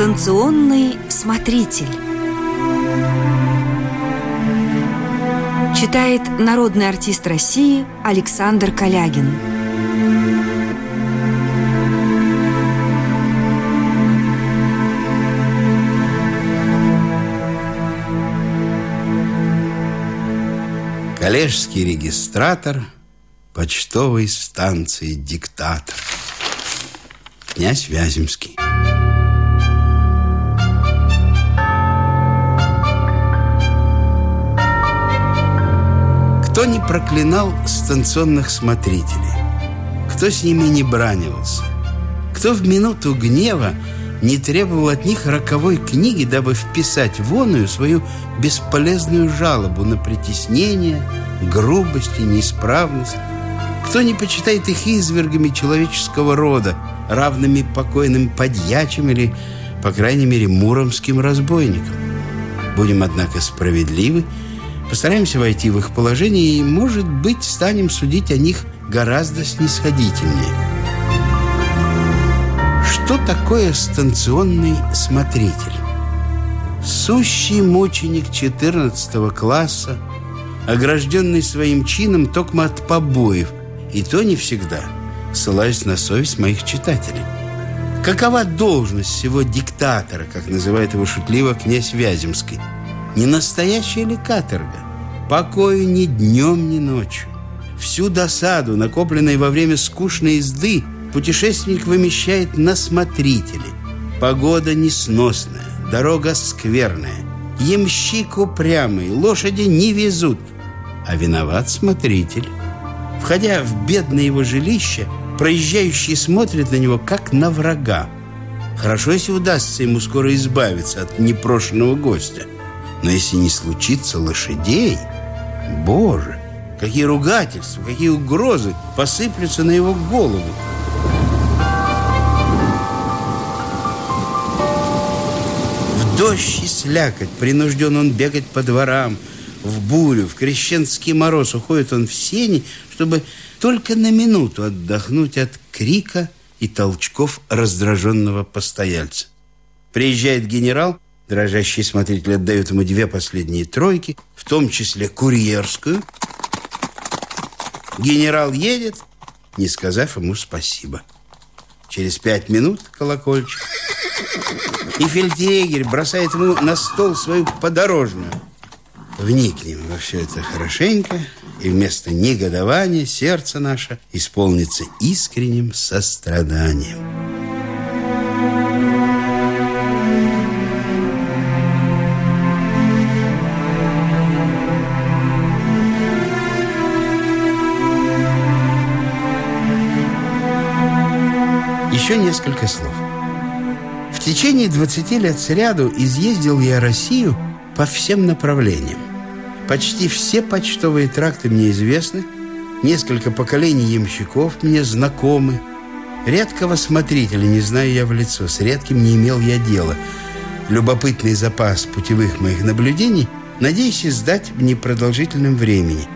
Станционный смотритель. Читает народный артист России Александр Калягин. Коллежский регистратор почтовой станции «Диктатор» князь Вяземский. Кто не проклинал станционных смотрителей? Кто с ними не бранивался? Кто в минуту гнева не требовал от них роковой книги, дабы вписать воную свою бесполезную жалобу на притеснение, грубость и неисправность? Кто не почитает их извергами человеческого рода, равными покойным подьячим или, по крайней мере, муромским разбойникам? Будем, однако, справедливы, постараемся войти в их положение и, может быть, станем судить о них гораздо снисходительнее. Что такое станционный смотритель? Сущий мученик 14 класса, огражденный своим чином только от побоев, и то не всегда, ссылаясь на совесть моих читателей. Какова должность всего диктатора, как называет его шутливо князь Вяземский? Не настоящая ли каторга? Покою ни днем, ни ночью. Всю досаду, накопленную во время скучной езды, путешественник вымещает на смотрителе. Погода несносная, дорога скверная, ямщик упрямый, лошади не везут, а виноват смотритель. Входя в бедное его жилище, проезжающие смотрят на него, как на врага. Хорошо, если удастся ему скоро избавиться от непрошенного гостя. Но если не случится лошадей, боже, какие ругательства, какие угрозы посыплются на его голову. В дождь и слякоть принужден он бегать по дворам, в бурю, в крещенский мороз уходит он в сени, чтобы только на минуту отдохнуть от крика и толчков раздраженного постояльца. Приезжает генерал, дрожащий смотритель отдает ему две последние тройки, в том числе курьерскую. Генерал едет, не сказав ему спасибо. Через пять минут колокольчик. И фельдъегерь бросает ему на стол свою подорожную – Вникнем во все это хорошенько, и вместо негодования сердце наше исполнится искренним состраданием. Еще несколько слов. В течение 20 лет сряду изъездил я Россию по всем направлениям. Почти все почтовые тракты мне известны, несколько поколений ямщиков мне знакомы. Редкого смотрителя не знаю я в лицо, с редким не имел я дела. Любопытный запас путевых моих наблюдений надеюсь издать в непродолжительном времени.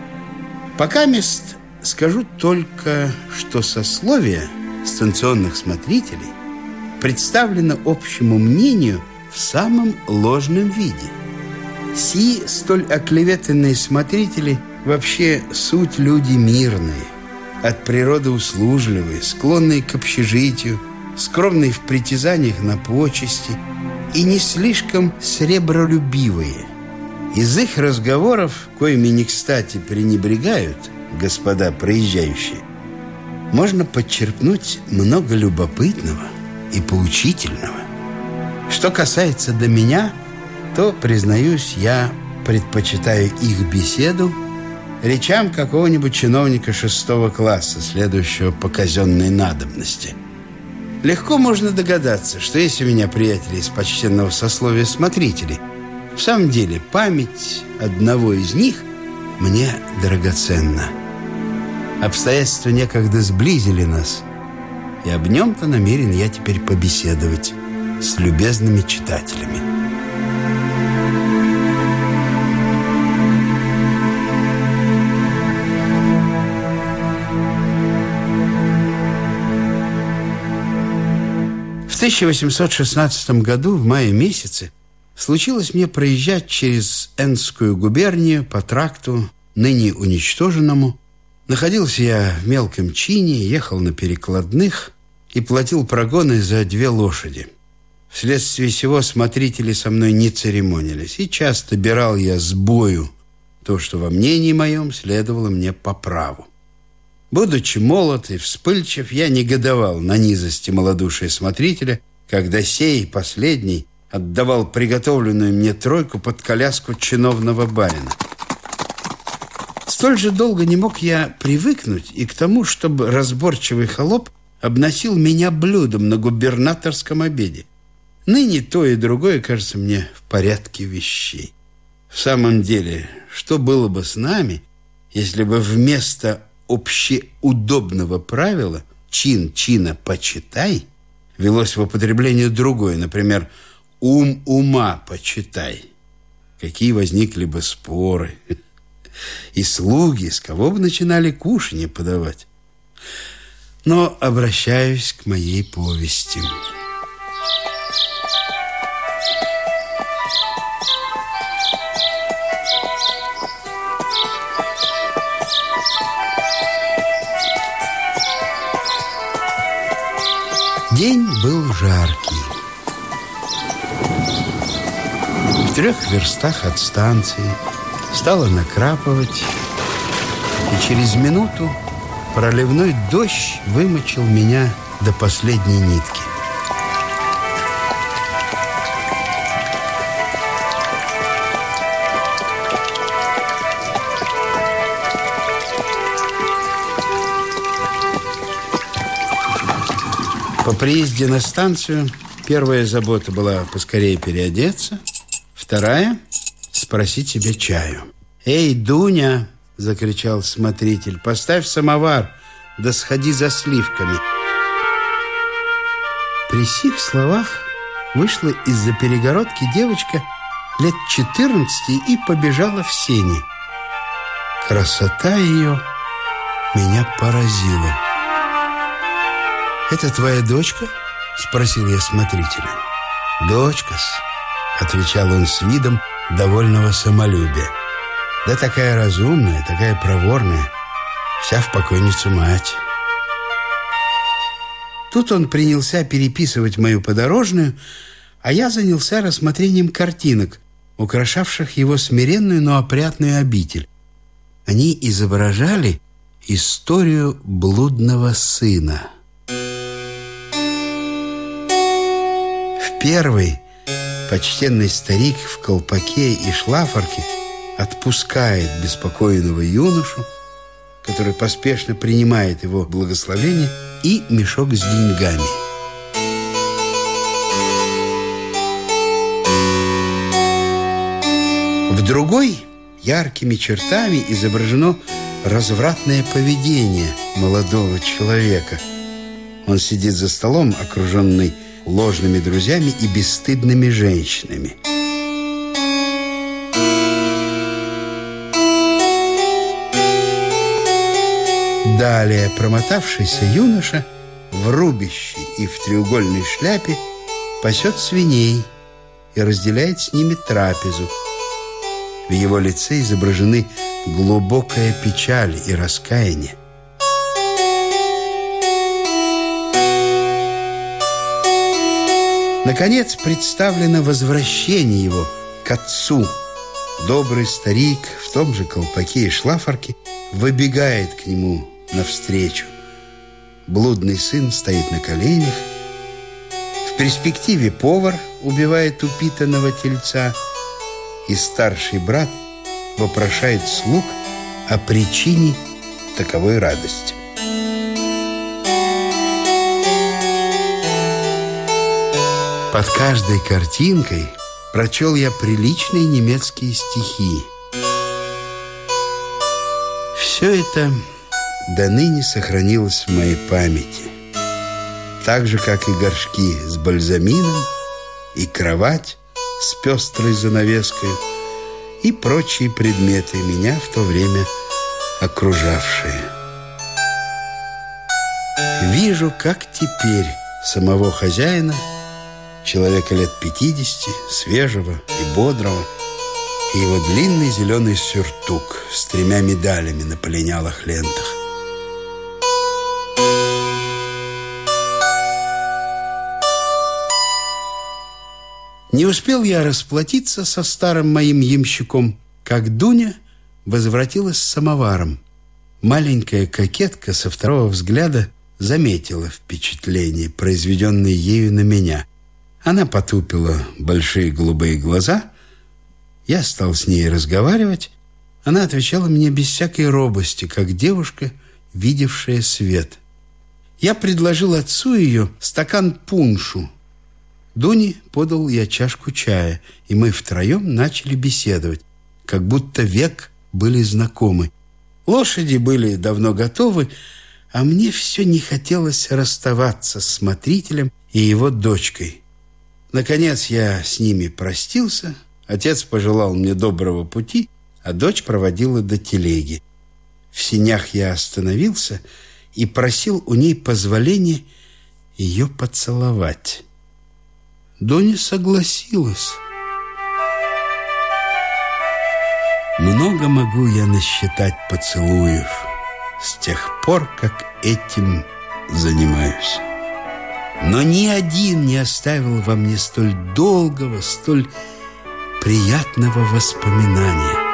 Пока мест скажу только, что сословие станционных смотрителей представлено общему мнению в самом ложном виде – Си столь оклеветанные смотрители вообще суть люди мирные, от природы услужливые, склонные к общежитию, скромные в притязаниях на почести и не слишком сребролюбивые. Из их разговоров, коими не кстати пренебрегают господа проезжающие, можно подчерпнуть много любопытного и поучительного. Что касается до меня – то, признаюсь, я предпочитаю их беседу речам какого-нибудь чиновника шестого класса, следующего по казенной надобности. Легко можно догадаться, что есть у меня приятели из почтенного сословия смотрителей. В самом деле, память одного из них мне драгоценна. Обстоятельства некогда сблизили нас, и об нем-то намерен я теперь побеседовать с любезными читателями. 1816 году, в мае месяце, случилось мне проезжать через Энскую губернию по тракту, ныне уничтоженному. Находился я в мелком чине, ехал на перекладных и платил прогоны за две лошади. Вследствие всего смотрители со мной не церемонились, и часто бирал я с бою то, что во мнении моем следовало мне по праву. Будучи молод и вспыльчив, я негодовал на низости малодушия смотрителя, когда сей, последний, отдавал приготовленную мне тройку под коляску чиновного барина. Столь же долго не мог я привыкнуть и к тому, чтобы разборчивый холоп обносил меня блюдом на губернаторском обеде. Ныне то и другое кажется мне в порядке вещей. В самом деле, что было бы с нами, если бы вместо общеудобного правила «чин чина почитай» велось в употреблении другое, например, «ум ума почитай». Какие возникли бы споры. И слуги с кого бы начинали кушанье подавать. Но обращаюсь к моей повести. День был жаркий. В трех верстах от станции стало накрапывать, и через минуту проливной дождь вымочил меня до последней нитки. По приезде на станцию первая забота была поскорее переодеться, вторая – спросить себе чаю. «Эй, Дуня!» – закричал смотритель. «Поставь самовар, да сходи за сливками». При сих словах вышла из-за перегородки девочка лет 14 и побежала в сени. Красота ее меня поразила. «Это твоя дочка?» — спросил я смотрителя. «Дочка-с», — отвечал он с видом довольного самолюбия. «Да такая разумная, такая проворная, вся в покойницу мать». Тут он принялся переписывать мою подорожную, а я занялся рассмотрением картинок, украшавших его смиренную, но опрятную обитель. Они изображали историю блудного сына. Первый, почтенный старик в колпаке и шлафорке отпускает беспокойного юношу, который поспешно принимает его благословение и мешок с деньгами. В другой яркими чертами изображено развратное поведение молодого человека. Он сидит за столом, окруженный ложными друзьями и бесстыдными женщинами. Далее промотавшийся юноша в рубище и в треугольной шляпе пасет свиней и разделяет с ними трапезу. В его лице изображены глубокая печаль и раскаяние. Наконец представлено возвращение его к отцу. Добрый старик в том же колпаке и шлафорке выбегает к нему навстречу. Блудный сын стоит на коленях. В перспективе повар убивает упитанного тельца, и старший брат вопрошает слуг о причине таковой радости. Под каждой картинкой прочел я приличные немецкие стихи. Все это до ныне сохранилось в моей памяти. Так же, как и горшки с бальзамином, и кровать с пестрой занавеской, и прочие предметы меня в то время окружавшие. Вижу, как теперь самого хозяина – человека лет 50, свежего и бодрого, и его длинный зеленый сюртук с тремя медалями на полинялых лентах. Не успел я расплатиться со старым моим ямщиком, как Дуня возвратилась с самоваром. Маленькая кокетка со второго взгляда заметила впечатление, произведенное ею на меня. Она потупила большие голубые глаза. Я стал с ней разговаривать. Она отвечала мне без всякой робости, как девушка, видевшая свет. Я предложил отцу ее стакан пуншу. Дуне подал я чашку чая, и мы втроем начали беседовать, как будто век были знакомы. Лошади были давно готовы, а мне все не хотелось расставаться с смотрителем и его дочкой. Наконец я с ними простился, отец пожелал мне доброго пути, а дочь проводила до телеги. В синях я остановился и просил у ней позволения ее поцеловать. Доня согласилась. Много могу я насчитать поцелуев с тех пор, как этим занимаюсь. Но ни один не оставил во мне столь долгого, столь приятного воспоминания.